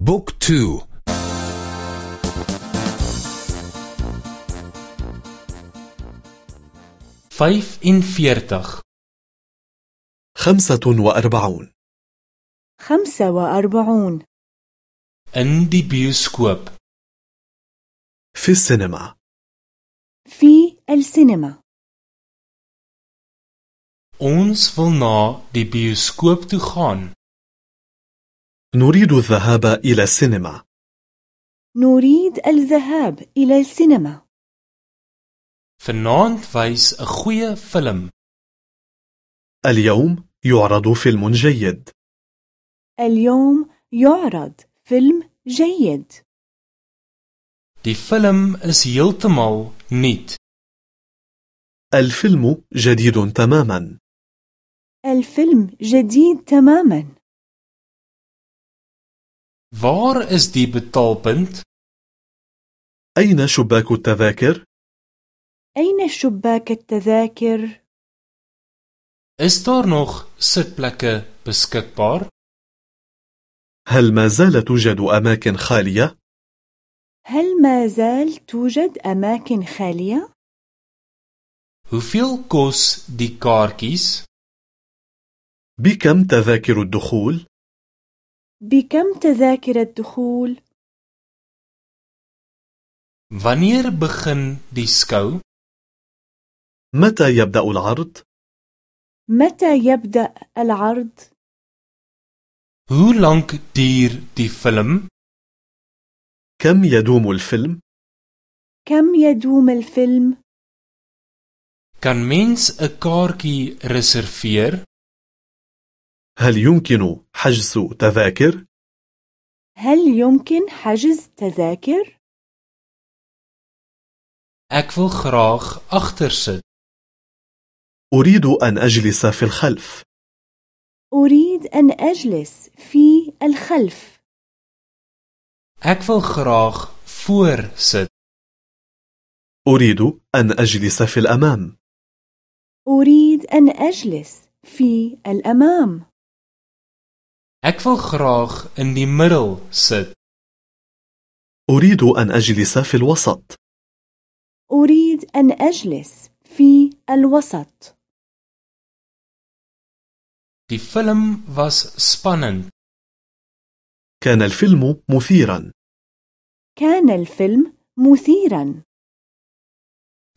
Book two. Vyf en veertig. خمسة وأربعون. خمسة وأربعون. In die bioskoop في السينما. في السينما. Ons wil na die bioskoop toe gaan. نريد الذهاب إلى السينما. نريد الذهاب إلى السينما. Vanaand wys 'n goeie film. اليوم يعرض فيلم جيد. اليوم يعرض فيلم جيد. Die film is heeltemal nuut. الفيلم جديد تماما. الفيلم جديد تماما. Waar is die betaalpunt? أين شباك التذاكر؟ أين شباك التذاكر؟ Is daar nog sitplekke beskikbaar? هل ما زال توجد أماكن خالية؟ هل ما زال توجد أماكن خالية؟ Hoeveel kos die kaartjies? بكم تذاكر الدخول؟ بكم تذاكر الدخول؟ Wanneer begin die skou? متى يبدأ العرض؟ متى يبدأ العرض؟ Hoe lank duur die film? كم يدوم الفيلم؟ كم يدوم الفيلم؟ Kan mens 'n kaartjie reserveer? هل يمكن حجز تذاكر؟ هل يمكن حجز تذاكر؟ Ek wil graag agter sit. أريد أن أجلس في الخلف أريد أن أجلس في الخلف Ek wil graag voor sit. أريد أن أجلس في الأمام أريد أن أجلس في الأمام Ek wil graag in die middel sit. أريد أن أجلس في الوسط أريد أن أجلس في الوسط Die film was spannend. كان الفيلم مثيرا كان الفيلم مثيرا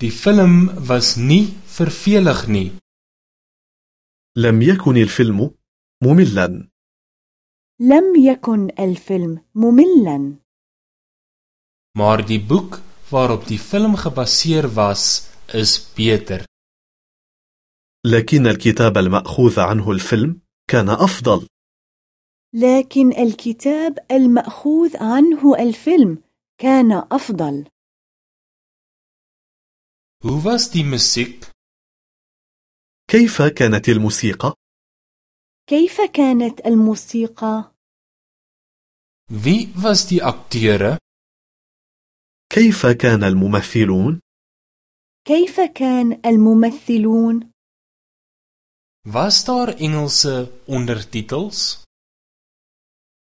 Die film was nie vervelig nie. لم يكن الفيلم مملا لم يكن الفيلم مملا Maar die boek waarop die film gebaseer was, is beter. لكن الكتاب المأخوذ عنه الفيلم كان أفضل لكن الكتاب المأخوذ عنه الفيلم كان أفضل Hoe was die musiek? كيف كانت الموسيقى؟ كيف كانت الموسيقى؟ Wie was die akteure? كيف كان الممثلون؟ كيف كان الممثلون؟ Was daar Engelse ondertitels?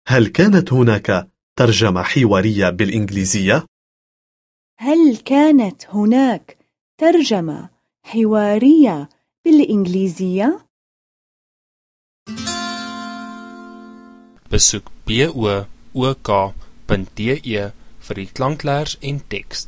هل كانت هناك ترجمة حوارية بالإنجليزية؟ هل كانت هناك ترجمة حوارية بالإنجليزية؟ Besoek book.de vir die klankleers en teks.